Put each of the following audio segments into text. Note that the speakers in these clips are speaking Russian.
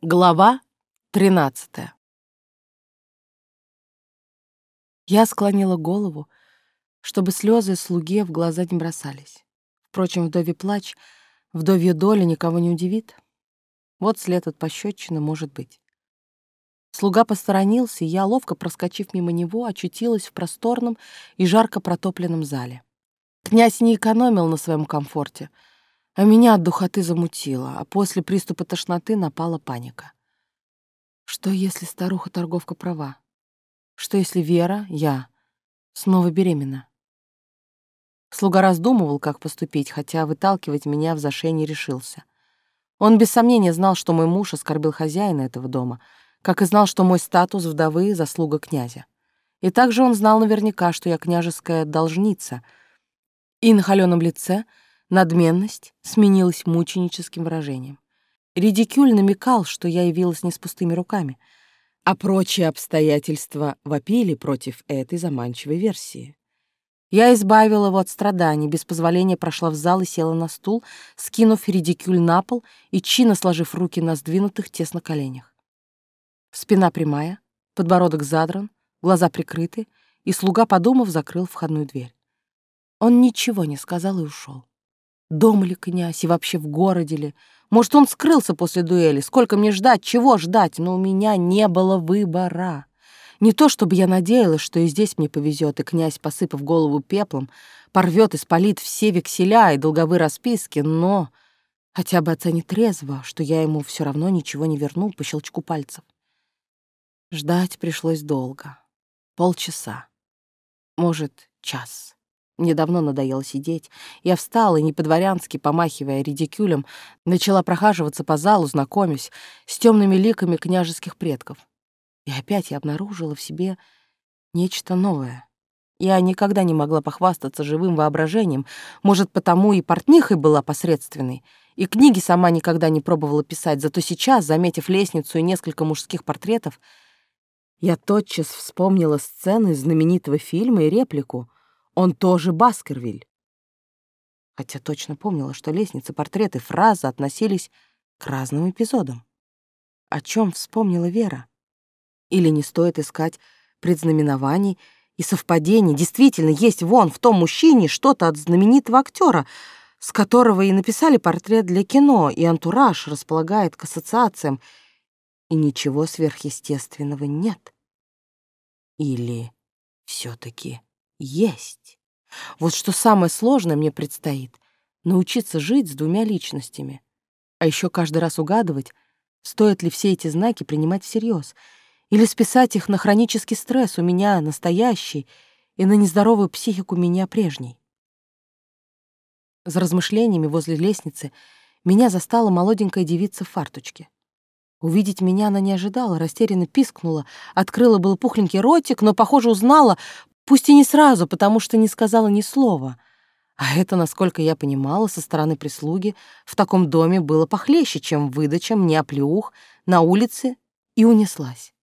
Глава 13 Я склонила голову, чтобы слезы слуге в глаза не бросались. Впрочем, вдове плач, вдовья доля никого не удивит. Вот след от пощечины может быть. Слуга посторонился, и я, ловко проскочив мимо него, очутилась в просторном и жарко протопленном зале. Князь не экономил на своем комфорте — а меня от духоты замутило, а после приступа тошноты напала паника. Что, если старуха-торговка права? Что, если Вера, я, снова беременна? Слуга раздумывал, как поступить, хотя выталкивать меня в зашей не решился. Он без сомнения знал, что мой муж оскорбил хозяина этого дома, как и знал, что мой статус вдовы — заслуга князя. И также он знал наверняка, что я княжеская должница, и на холеном лице — Надменность сменилась мученическим выражением. Редикюль намекал, что я явилась не с пустыми руками, а прочие обстоятельства вопили против этой заманчивой версии. Я избавила его от страданий, без позволения прошла в зал и села на стул, скинув редикюль на пол и чинно сложив руки на сдвинутых тесно коленях. Спина прямая, подбородок задран, глаза прикрыты, и слуга, подумав, закрыл входную дверь. Он ничего не сказал и ушел. Дома ли князь и вообще в городе ли? Может, он скрылся после дуэли? Сколько мне ждать? Чего ждать? Но у меня не было выбора. Не то, чтобы я надеялась, что и здесь мне повезет, и князь, посыпав голову пеплом, порвет и спалит все векселя и долговые расписки, но хотя бы оценит трезво, что я ему все равно ничего не верну по щелчку пальцев. Ждать пришлось долго. Полчаса. Может, час. Мне давно надоело сидеть. Я встала и, не по-дворянски помахивая редикюлем, начала прохаживаться по залу, знакомясь с темными ликами княжеских предков. И опять я обнаружила в себе нечто новое. Я никогда не могла похвастаться живым воображением, может, потому и портнихой была посредственной, и книги сама никогда не пробовала писать, зато сейчас, заметив лестницу и несколько мужских портретов, я тотчас вспомнила сцены знаменитого фильма и реплику — он тоже Баскервиль. Хотя точно помнила, что лестница, портреты, фразы относились к разным эпизодам. О чем вспомнила Вера? Или не стоит искать предзнаменований и совпадений? Действительно, есть вон в том мужчине что-то от знаменитого актера, с которого и написали портрет для кино, и антураж располагает к ассоциациям, и ничего сверхъестественного нет. Или все таки есть. Вот что самое сложное мне предстоит — научиться жить с двумя личностями. А еще каждый раз угадывать, стоит ли все эти знаки принимать всерьез, или списать их на хронический стресс у меня настоящий и на нездоровую психику меня прежней. За размышлениями возле лестницы меня застала молоденькая девица в фарточке. Увидеть меня она не ожидала, растерянно пискнула, открыла был пухленький ротик, но, похоже, узнала, Пусть и не сразу, потому что не сказала ни слова. А это, насколько я понимала, со стороны прислуги в таком доме было похлеще, чем выдача мне оплеух на улице, и унеслась.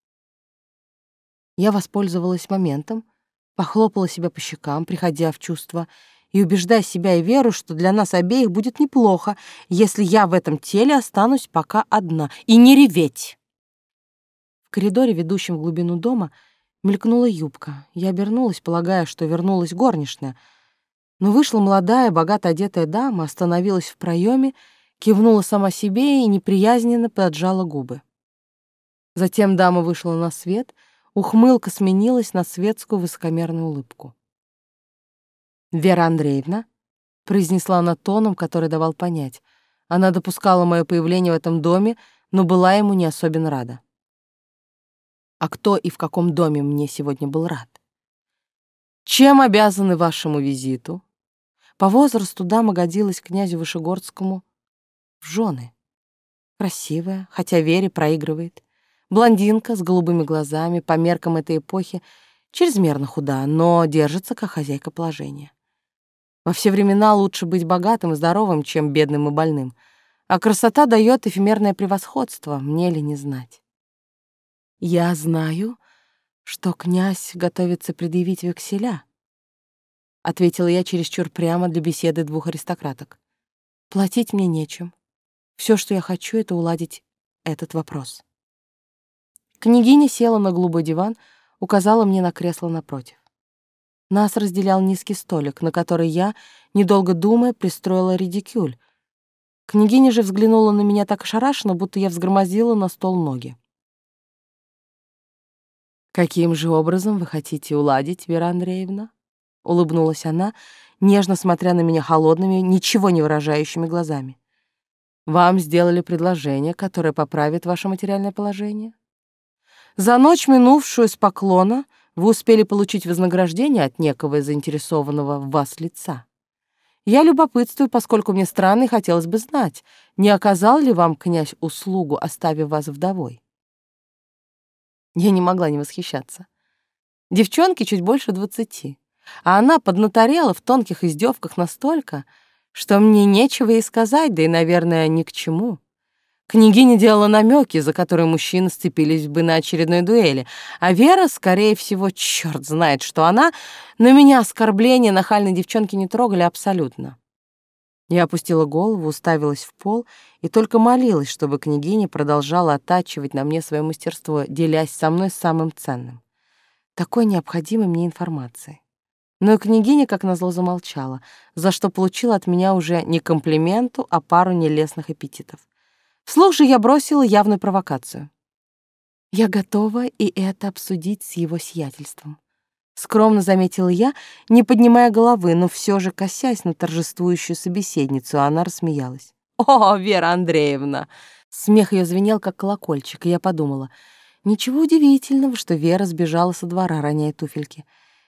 Я воспользовалась моментом, похлопала себя по щекам, приходя в чувство, и убеждая себя и Веру, что для нас обеих будет неплохо, если я в этом теле останусь пока одна, и не реветь. В коридоре, ведущем в глубину дома, Мелькнула юбка. Я обернулась, полагая, что вернулась горничная. Но вышла молодая, богато одетая дама, остановилась в проеме, кивнула сама себе и неприязненно поджала губы. Затем дама вышла на свет, ухмылка сменилась на светскую высокомерную улыбку. «Вера Андреевна», — произнесла она тоном, который давал понять, она допускала мое появление в этом доме, но была ему не особенно рада а кто и в каком доме мне сегодня был рад. Чем обязаны вашему визиту? По возрасту дама годилась князю Вышегорскому в жены. Красивая, хотя Вере проигрывает. Блондинка с голубыми глазами, по меркам этой эпохи, чрезмерно худа, но держится как хозяйка положения. Во все времена лучше быть богатым и здоровым, чем бедным и больным. А красота дает эфемерное превосходство, мне ли не знать. Я знаю, что князь готовится предъявить векселя, ответила я чересчур прямо для беседы двух аристократок. Платить мне нечем. Все, что я хочу, это уладить этот вопрос. Княгиня села на голубой диван, указала мне на кресло напротив. Нас разделял низкий столик, на который я, недолго думая, пристроила редикюль. Княгиня же взглянула на меня так ошарашенно, будто я взгромозила на стол ноги. «Каким же образом вы хотите уладить, Вера Андреевна?» — улыбнулась она, нежно смотря на меня холодными, ничего не выражающими глазами. «Вам сделали предложение, которое поправит ваше материальное положение?» За ночь, минувшую с поклона, вы успели получить вознаграждение от некого заинтересованного в вас лица. Я любопытствую, поскольку мне странно и хотелось бы знать, не оказал ли вам князь услугу, оставив вас вдовой. Я не могла не восхищаться. Девчонке чуть больше двадцати, а она поднаторела в тонких издевках настолько, что мне нечего ей сказать, да и, наверное, ни к чему. Княгиня делала намеки, за которые мужчины сцепились бы на очередной дуэли, а Вера, скорее всего, черт знает, что она, но меня оскорбления нахальной девчонки не трогали абсолютно. Я опустила голову, уставилась в пол и только молилась, чтобы княгиня продолжала оттачивать на мне свое мастерство, делясь со мной самым ценным. Такой необходимой мне информации. Но и княгиня, как назло, замолчала, за что получила от меня уже не комплименту, а пару нелестных эпитетов. Вслух же я бросила явную провокацию. Я готова и это обсудить с его сиятельством. Скромно заметила я, не поднимая головы, но все же косясь на торжествующую собеседницу, она рассмеялась. «О, Вера Андреевна!» Смех ее звенел, как колокольчик, и я подумала, ничего удивительного, что Вера сбежала со двора, роняя туфельки.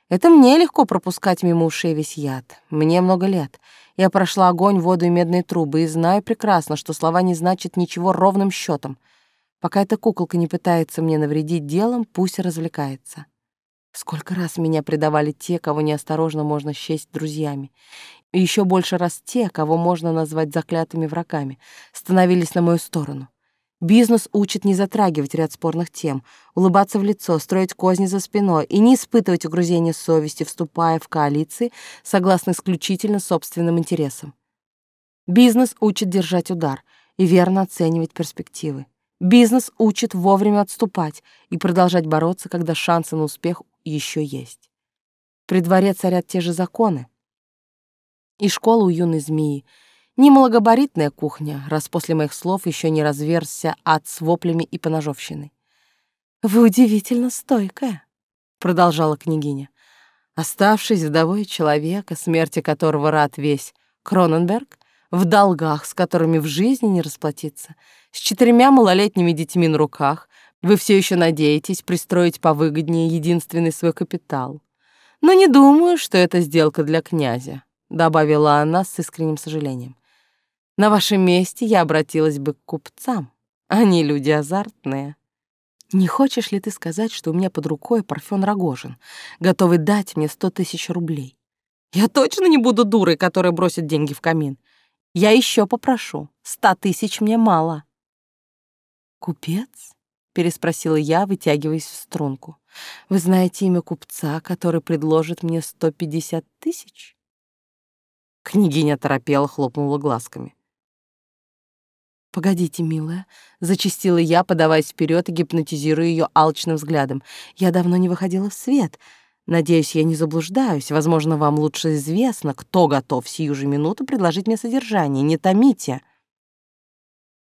Это мне легко пропускать мимо ушей весь яд. Мне много лет. Я прошла огонь, воду и медные трубы и знаю прекрасно, что слова не значат ничего ровным счетом. Пока эта куколка не пытается мне навредить делом, пусть развлекается. Сколько раз меня предавали те, кого неосторожно можно счесть друзьями. И еще больше раз те, кого можно назвать заклятыми врагами, становились на мою сторону. Бизнес учит не затрагивать ряд спорных тем, улыбаться в лицо, строить козни за спиной и не испытывать угрызения совести, вступая в коалиции согласно исключительно собственным интересам. Бизнес учит держать удар и верно оценивать перспективы. Бизнес учит вовремя отступать и продолжать бороться, когда шансы на успех еще есть. При дворе царят те же законы. И школа у юной змеи — не малогабаритная кухня, раз после моих слов еще не разверзся ад с воплями и поножовщиной. «Вы удивительно стойкая», — продолжала княгиня. Оставшись вдовой человека, смерти которого рад весь Кроненберг, в долгах, с которыми в жизни не расплатиться, с четырьмя малолетними детьми на руках, вы все еще надеетесь пристроить повыгоднее единственный свой капитал. Но не думаю, что это сделка для князя, добавила она с искренним сожалением. На вашем месте я обратилась бы к купцам. Они люди азартные. Не хочешь ли ты сказать, что у меня под рукой Парфен Рогожин, готовый дать мне сто тысяч рублей? Я точно не буду дурой, которая бросит деньги в камин. Я еще попрошу. Ста тысяч мне мало. Купец? Переспросила я, вытягиваясь в струнку. Вы знаете имя купца, который предложит мне сто пятьдесят тысяч? Княгиня торопела, хлопнула глазками. «Погодите, милая», — зачастила я, подаваясь вперед и гипнотизируя ее алчным взглядом. «Я давно не выходила в свет. Надеюсь, я не заблуждаюсь. Возможно, вам лучше известно, кто готов сию же минуту предложить мне содержание. Не томите».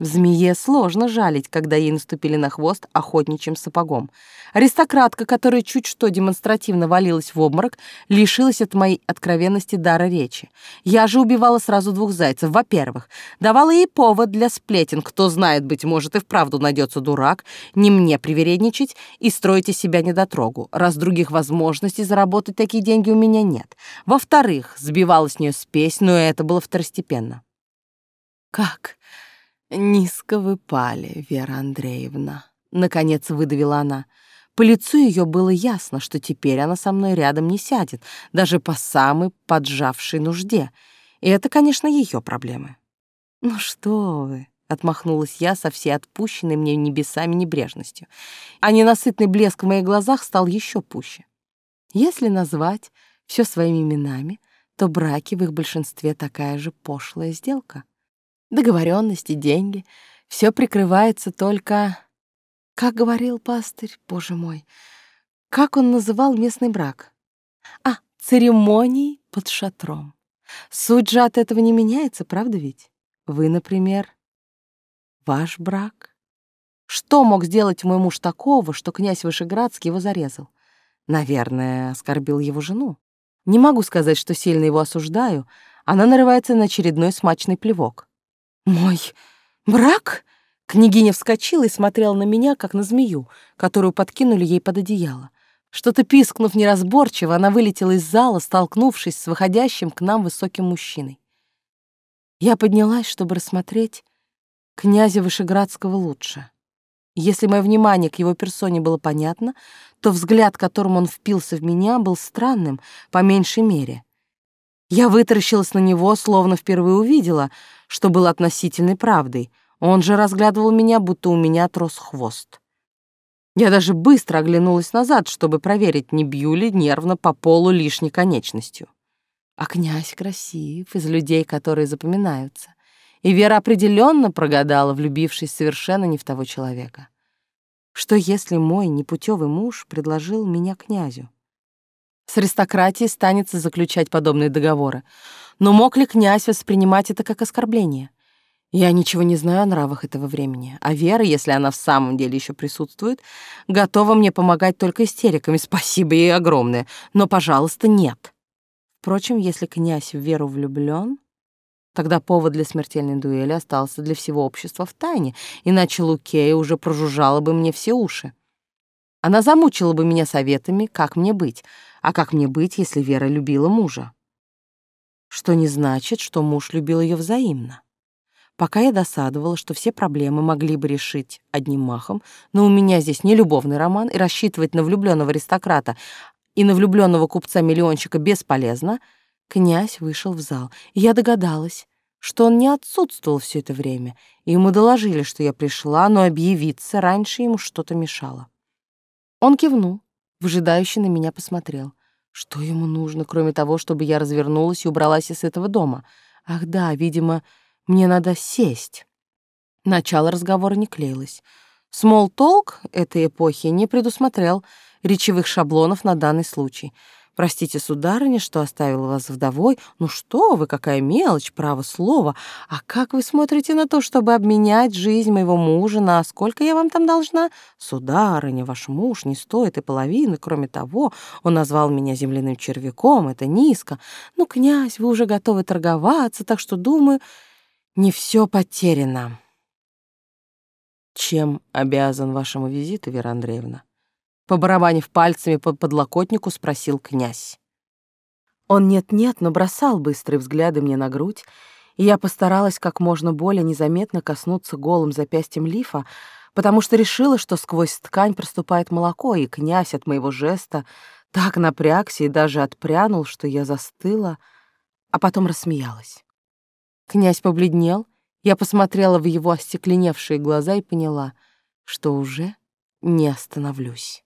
В змее сложно жалить, когда ей наступили на хвост охотничьим сапогом. Аристократка, которая чуть что демонстративно валилась в обморок, лишилась от моей откровенности дара речи. Я же убивала сразу двух зайцев. Во-первых, давала ей повод для сплетен. Кто знает, быть может, и вправду найдется дурак, не мне привередничать и строить из себя недотрогу, раз других возможностей заработать такие деньги у меня нет. Во-вторых, сбивала с нее спесь, но это было второстепенно. «Как?» «Низко вы пали, Вера Андреевна», — наконец выдавила она. По лицу ее было ясно, что теперь она со мной рядом не сядет, даже по самой поджавшей нужде. И это, конечно, ее проблемы. «Ну что вы», — отмахнулась я со всей отпущенной мне небесами небрежностью. А ненасытный блеск в моих глазах стал еще пуще. Если назвать все своими именами, то браки в их большинстве такая же пошлая сделка. Договоренности, деньги, Все прикрывается только... Как говорил пастырь, боже мой, как он называл местный брак? А, церемоний под шатром. Суть же от этого не меняется, правда ведь? Вы, например, ваш брак. Что мог сделать мой муж такого, что князь Вышеградский его зарезал? Наверное, оскорбил его жену. Не могу сказать, что сильно его осуждаю. Она нарывается на очередной смачный плевок. «Мой брак?» Княгиня вскочила и смотрела на меня, как на змею, которую подкинули ей под одеяло. Что-то пискнув неразборчиво, она вылетела из зала, столкнувшись с выходящим к нам высоким мужчиной. Я поднялась, чтобы рассмотреть князя Вышеградского лучше. Если мое внимание к его персоне было понятно, то взгляд, которым он впился в меня, был странным, по меньшей мере. Я вытаращилась на него, словно впервые увидела, что было относительной правдой. Он же разглядывал меня, будто у меня отрос хвост. Я даже быстро оглянулась назад, чтобы проверить, не бью ли нервно по полу лишней конечностью. А князь красив, из людей, которые запоминаются. И Вера определенно прогадала, влюбившись совершенно не в того человека. Что если мой непутевый муж предложил меня князю? С аристократией станется заключать подобные договоры. Но мог ли князь воспринимать это как оскорбление? Я ничего не знаю о нравах этого времени, а Вера, если она в самом деле еще присутствует, готова мне помогать только истериками. Спасибо ей огромное, но, пожалуйста, нет. Впрочем, если князь в Веру влюблен, тогда повод для смертельной дуэли остался для всего общества в тайне, иначе Лукея уже прожужжала бы мне все уши. Она замучила бы меня советами, как мне быть, а как мне быть, если Вера любила мужа. Что не значит, что муж любил ее взаимно. Пока я досадовала, что все проблемы могли бы решить одним махом, но у меня здесь не любовный роман, и рассчитывать на влюбленного аристократа и на влюбленного купца-миллионщика бесполезно, князь вышел в зал, и я догадалась, что он не отсутствовал все это время, и ему доложили, что я пришла, но объявиться раньше ему что-то мешало. Он кивнул, выжидающе на меня посмотрел. Что ему нужно, кроме того, чтобы я развернулась и убралась из этого дома? Ах да, видимо, мне надо сесть. Начало разговора не клеилось. Смолтолк этой эпохи не предусмотрел речевых шаблонов на данный случай. Простите, сударыня, что оставила вас вдовой. Ну что вы, какая мелочь, право слово. А как вы смотрите на то, чтобы обменять жизнь моего мужа на сколько я вам там должна? Сударыня, ваш муж не стоит и половины. Кроме того, он назвал меня земляным червяком, это низко. Ну, князь, вы уже готовы торговаться, так что, думаю, не все потеряно. Чем обязан вашему визиту, Вера Андреевна? Побарабанив пальцами по подлокотнику, спросил князь. Он нет-нет, но бросал быстрые взгляды мне на грудь, и я постаралась как можно более незаметно коснуться голым запястьем лифа, потому что решила, что сквозь ткань проступает молоко, и князь от моего жеста так напрягся и даже отпрянул, что я застыла, а потом рассмеялась. Князь побледнел, я посмотрела в его остекленевшие глаза и поняла, что уже не остановлюсь.